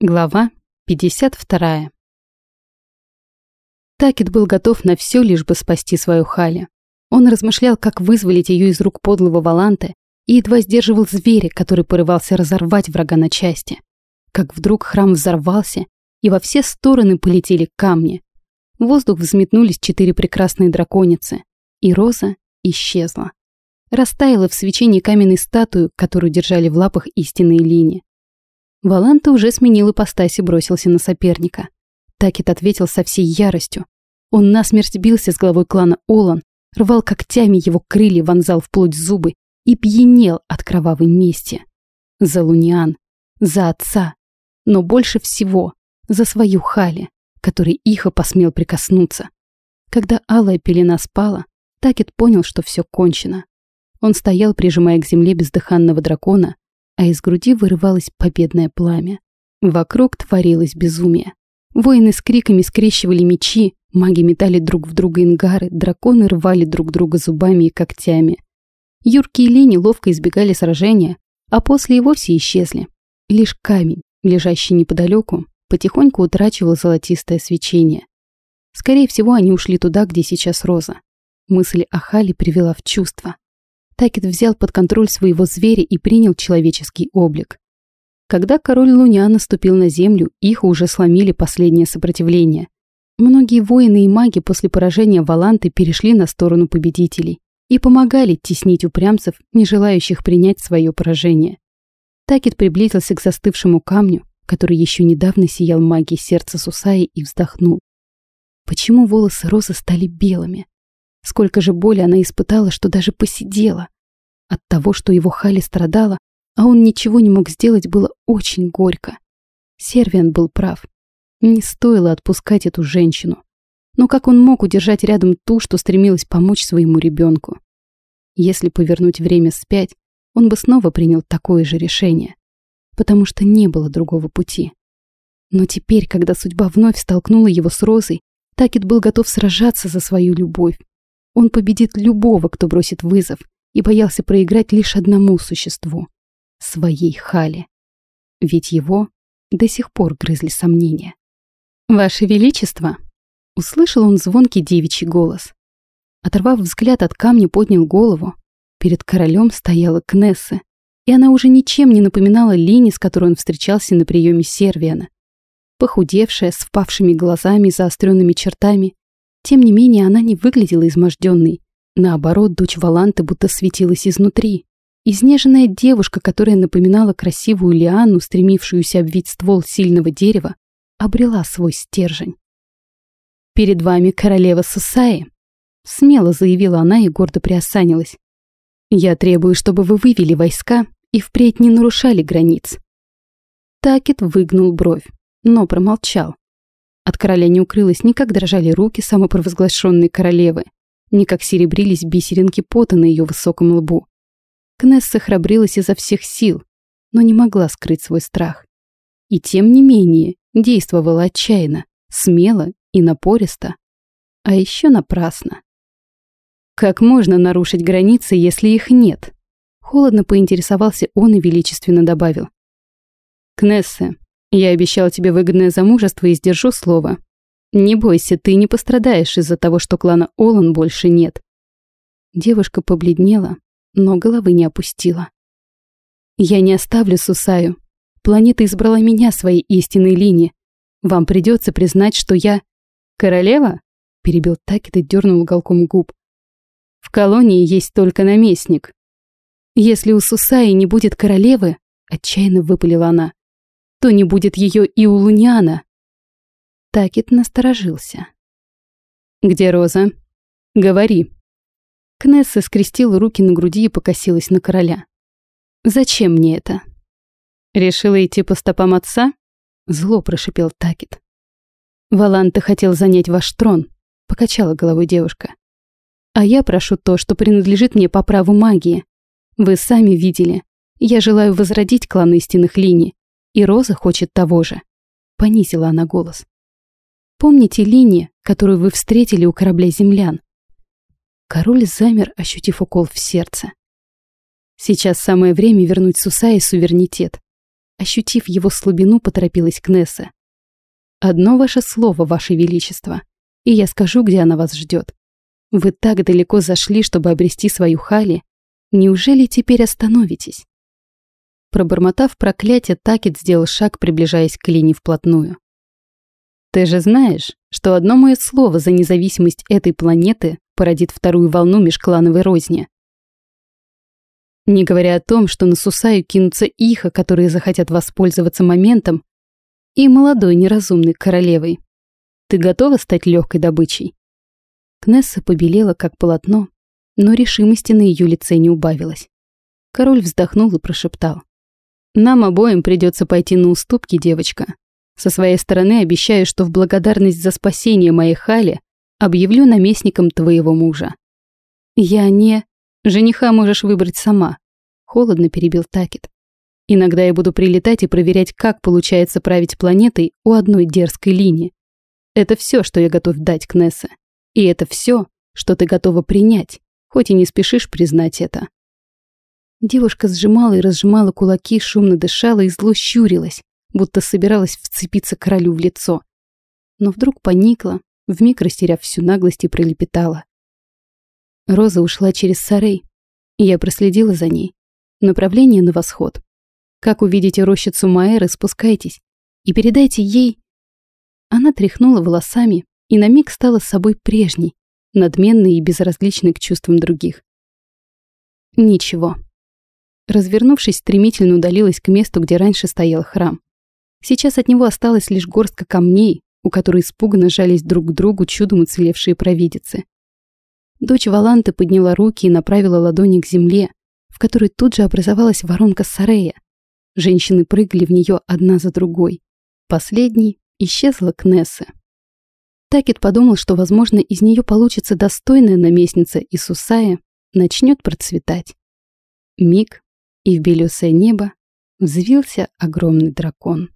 Глава 52. Такет был готов на все, лишь бы спасти свою Хали. Он размышлял, как вызволить ее из рук подлого Валанта и едва сдерживал зверя, который порывался разорвать врага на части. Как вдруг храм взорвался, и во все стороны полетели камни. В воздух взметнулись четыре прекрасные драконицы, и Роза исчезла. Растаяла в свечении каменной статую, которую держали в лапах истинные линии. Валанта уже сменил ипостась и бросился на соперника. Такет ответил со всей яростью. Он насмерть бился с главой клана Олан, рвал когтями его крылья, вонзал вплоть зубы и пьянел от кровавой мести. За Луниан, за отца, но больше всего за свою Хали, которой Иха посмел прикоснуться. Когда алая пелена спала, Такет понял, что все кончено. Он стоял, прижимая к земле бездыханного дракона, а из груди вырывалось победное пламя. Вокруг творилось безумие. Воины с криками скрещивали мечи, маги метали друг в друга ингары, драконы рвали друг друга зубами и когтями. Юркие лени ловко избегали сражения, а после и вовсе исчезли. Лишь камень, лежащий неподалеку, потихоньку утрачивал золотистое свечение. Скорее всего, они ушли туда, где сейчас Роза. Мысль о Хале привела в чувство. Такет взял под контроль своего зверя и принял человеческий облик. Когда король Луня наступил на землю, их уже сломили последнее сопротивление. Многие воины и маги после поражения Валанты перешли на сторону победителей и помогали теснить упрямцев, не желающих принять свое поражение. Такет приблизился к застывшему камню, который еще недавно сиял магией сердца Сусаи и вздохнул. Почему волосы Розы стали белыми? Сколько же боли она испытала, что даже посидела. От того, что его Хали страдала, а он ничего не мог сделать, было очень горько. Сервиан был прав. Не стоило отпускать эту женщину. Но как он мог удержать рядом ту, что стремилась помочь своему ребенку? Если повернуть время вспять, он бы снова принял такое же решение. Потому что не было другого пути. Но теперь, когда судьба вновь столкнула его с Розой, Такет был готов сражаться за свою любовь. Он победит любого, кто бросит вызов, и боялся проиграть лишь одному существу — своей Хале. Ведь его до сих пор грызли сомнения. «Ваше Величество!» — услышал он звонкий девичий голос. Оторвав взгляд от камня, поднял голову. Перед королем стояла Кнесса, и она уже ничем не напоминала Лини, с которой он встречался на приеме Сервиана. Похудевшая, с впавшими глазами и заостренными чертами, тем не менее, она не выглядела изможденной. Наоборот, дочь Валанты будто светилась изнутри. Изнеженная девушка, которая напоминала красивую лиану, стремившуюся обвить ствол сильного дерева, обрела свой стержень. «Перед вами королева Сусаи», — смело заявила она и гордо приосанилась. «Я требую, чтобы вы вывели войска и впредь не нарушали границ». Такет выгнул бровь, но промолчал. От короля не укрылось ни как дрожали руки самопровозглашенной королевы, ни как серебрились бисеринки пота на ее высоком лбу. Кнесса храбрилась изо всех сил, но не могла скрыть свой страх. И тем не менее действовала отчаянно, смело и напористо. А еще напрасно. Как можно нарушить границы, если их нет? Холодно поинтересовался он и величественно добавил. Кнесса, я обещал тебе выгодное замужество и сдержу слово. Не бойся, ты не пострадаешь из-за того, что клана Олан больше нет. Девушка побледнела, но головы не опустила. Я не оставлю Сусаю. Планета избрала меня своей истинной линии. Вам придется признать, что я... Королева? Перебил Такет и дернул уголком губ. В колонии есть только наместник. Если у Сусаи не будет королевы, отчаянно выпалила она, то не будет ее и у Луниана. Такет насторожился. «Где Роза? Говори». Кнесса скрестила руки на груди и покосилась на короля. «Зачем мне это?» «Решила идти по стопам отца?» Зло прошипел Такет. «Валанта хотел занять ваш трон», — покачала головой девушка. «А я прошу то, что принадлежит мне по праву магии. Вы сами видели. Я желаю возродить клан истинных линий, и Роза хочет того же. Понизила она голос. Помните линии, которую вы встретили у корабля землян? Король замер, ощутив укол в сердце. Сейчас самое время вернуть Сусае суверенитет. Ощутив его слабину, поторопилась Кнесса. «Одно ваше слово, ваше величество, и я скажу, где она вас ждет. Вы так далеко зашли, чтобы обрести свою Хали. Неужели теперь остановитесь?» Пробормотав проклятие, Такет сделал шаг, приближаясь к Лине вплотную. «Ты же знаешь, что одно мое слово за независимость этой планеты породит вторую волну межклановой розни. Не говоря о том, что на Сусаю кинутся иха, которые захотят воспользоваться моментом, и молодой неразумной королевой. Ты готова стать легкой добычей?» Кнесса побелела, как полотно, но решимости на ее лице не убавилось. Король вздохнул и прошептал. Нам обоим придется пойти на уступки, девочка. Со своей стороны обещаю, что в благодарность за спасение моей Хали объявлю наместником твоего мужа. Я не... Жениха можешь выбрать сама. Холодно перебил Такет. Иногда я буду прилетать и проверять, как получается править планетой у одной дерзкой линии. Это все, что я готов дать, Кнесса. И это все, что ты готова принять, хоть и не спешишь признать это. Девушка сжимала и разжимала кулаки, шумно дышала и зло щурилась, будто собиралась вцепиться королю в лицо. Но вдруг поникла, вмиг растеряв всю наглость и пролепетала. Роза ушла через Сарей, и я проследила за ней. Направление на восход. Как увидите рощицу Маэры, спускайтесь и передайте ей... Она тряхнула волосами и на миг стала собой прежней, надменной и безразличной к чувствам других. Ничего. Развернувшись, стремительно удалилась к месту, где раньше стоял храм. Сейчас от него осталась лишь горстка камней, у которой испуганно жались друг к другу чудом уцелевшие провидицы. Дочь Валанты подняла руки и направила ладони к земле, в которой тут же образовалась воронка Сарея. Женщины прыгали в нее одна за другой. Последней исчезла Кнесса. Такет подумал, что, возможно, из нее получится достойная наместница Исусая, начнет процветать. Миг, и в белесое небо взвился огромный дракон.